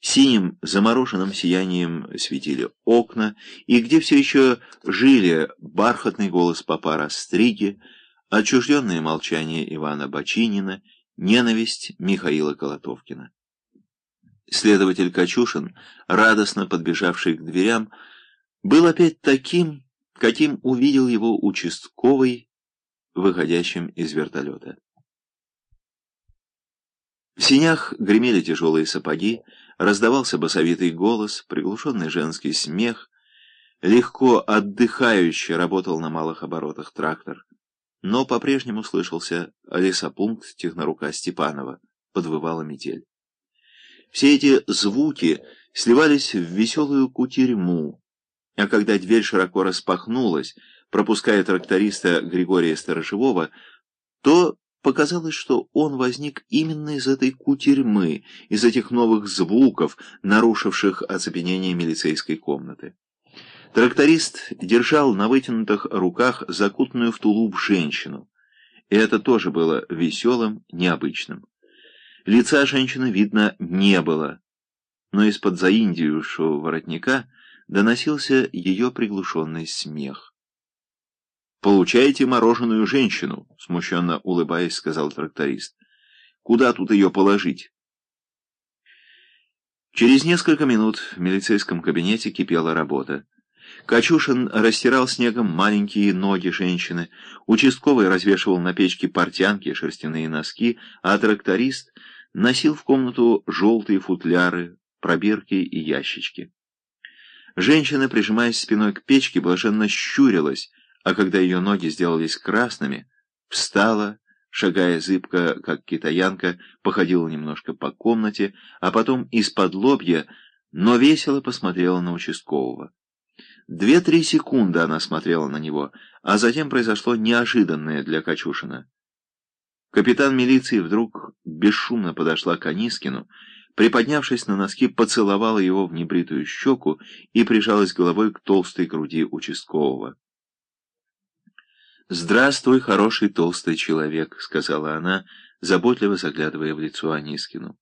Синим замороженным сиянием светили окна, и где все еще жили бархатный голос папа Растриги, отчужденное молчание Ивана Бочинина, ненависть Михаила Колотовкина. Следователь Качушин, радостно подбежавший к дверям, был опять таким, каким увидел его участковый, выходящим из вертолета. В синях гремели тяжелые сапоги, раздавался басовитый голос, приглушенный женский смех, легко отдыхающе работал на малых оборотах трактор, но по-прежнему слышался лесопункт технорука Степанова, подвывала метель. Все эти звуки сливались в веселую кутерьму, а когда дверь широко распахнулась, пропуская тракториста Григория Сторожевого, то показалось, что он возник именно из этой кутерьмы, из этих новых звуков, нарушивших оцепенение милицейской комнаты. Тракторист держал на вытянутых руках закутанную в тулуп женщину. И это тоже было веселым, необычным. Лица женщины видно не было, но из-под заиндиевшего воротника доносился ее приглушенный смех. «Получаете мороженую женщину», — смущенно улыбаясь, сказал тракторист. «Куда тут ее положить?» Через несколько минут в милицейском кабинете кипела работа. Качушин растирал снегом маленькие ноги женщины, участковый развешивал на печке портянки, шерстяные носки, а тракторист носил в комнату желтые футляры, пробирки и ящички. Женщина, прижимаясь спиной к печке, блаженно щурилась, а когда ее ноги сделались красными, встала, шагая зыбко, как китаянка, походила немножко по комнате, а потом из-под лобья, но весело посмотрела на участкового. Две-три секунды она смотрела на него, а затем произошло неожиданное для Качушина. Капитан милиции вдруг бесшумно подошла к Анискину, приподнявшись на носки, поцеловала его в небритую щеку и прижалась головой к толстой груди участкового. «Здравствуй, хороший толстый человек», — сказала она, заботливо заглядывая в лицо Анискину.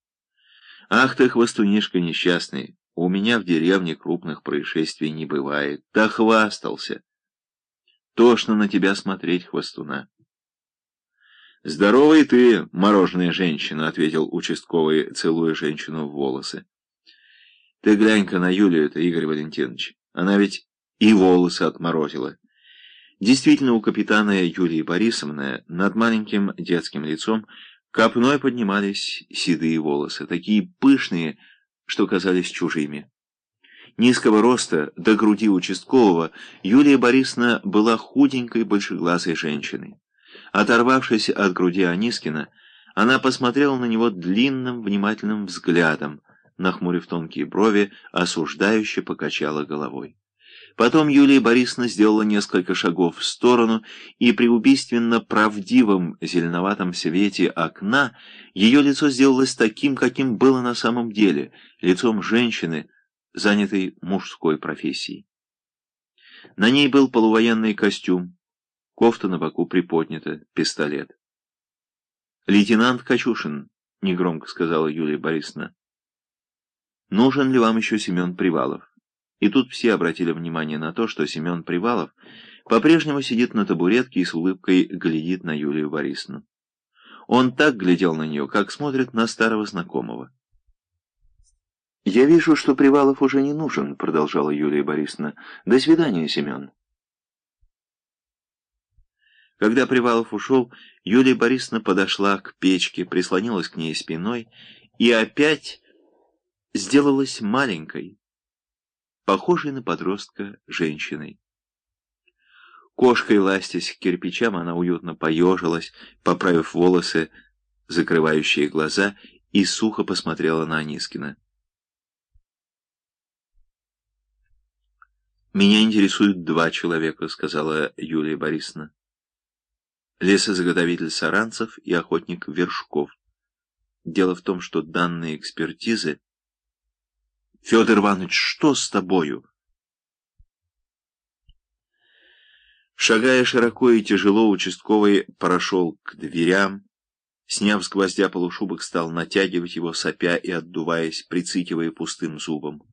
«Ах ты, хвостунишка несчастный, у меня в деревне крупных происшествий не бывает. Да хвастался! Тошно на тебя смотреть, хвостуна». «Здоровый ты, мороженая женщина», — ответил участковый, целуя женщину в волосы. «Ты глянь-ка на Юлию-то, Игорь Валентинович. Она ведь и волосы отморозила». Действительно, у капитана Юлии Борисовны над маленьким детским лицом копной поднимались седые волосы, такие пышные, что казались чужими. Низкого роста до груди участкового Юлия Борисовна была худенькой большеглазой женщиной. Оторвавшись от груди Анискина, она посмотрела на него длинным внимательным взглядом, нахмурив тонкие брови, осуждающе покачала головой. Потом Юлия Борисовна сделала несколько шагов в сторону, и при убийственно правдивом зеленоватом свете окна ее лицо сделалось таким, каким было на самом деле, лицом женщины, занятой мужской профессией. На ней был полувоенный костюм, Кофта на боку приподнята, пистолет. «Лейтенант Качушин», — негромко сказала Юлия Борисовна, — «нужен ли вам еще Семен Привалов?» И тут все обратили внимание на то, что Семен Привалов по-прежнему сидит на табуретке и с улыбкой глядит на Юлию Борисовну. Он так глядел на нее, как смотрит на старого знакомого. «Я вижу, что Привалов уже не нужен», — продолжала Юлия Борисовна. «До свидания, Семен». Когда Привалов ушел, Юлия Борисовна подошла к печке, прислонилась к ней спиной и опять сделалась маленькой, похожей на подростка женщиной. Кошкой ластясь к кирпичам, она уютно поежилась, поправив волосы, закрывающие глаза, и сухо посмотрела на Анискина. «Меня интересуют два человека», — сказала Юлия Борисовна лесозаготовитель Саранцев и охотник Вершков. Дело в том, что данные экспертизы... Федор Иванович, что с тобою? Шагая широко и тяжело, участковый прошел к дверям, Сняв с гвоздя полушубок, стал натягивать его, сопя и отдуваясь, прицикивая пустым зубом.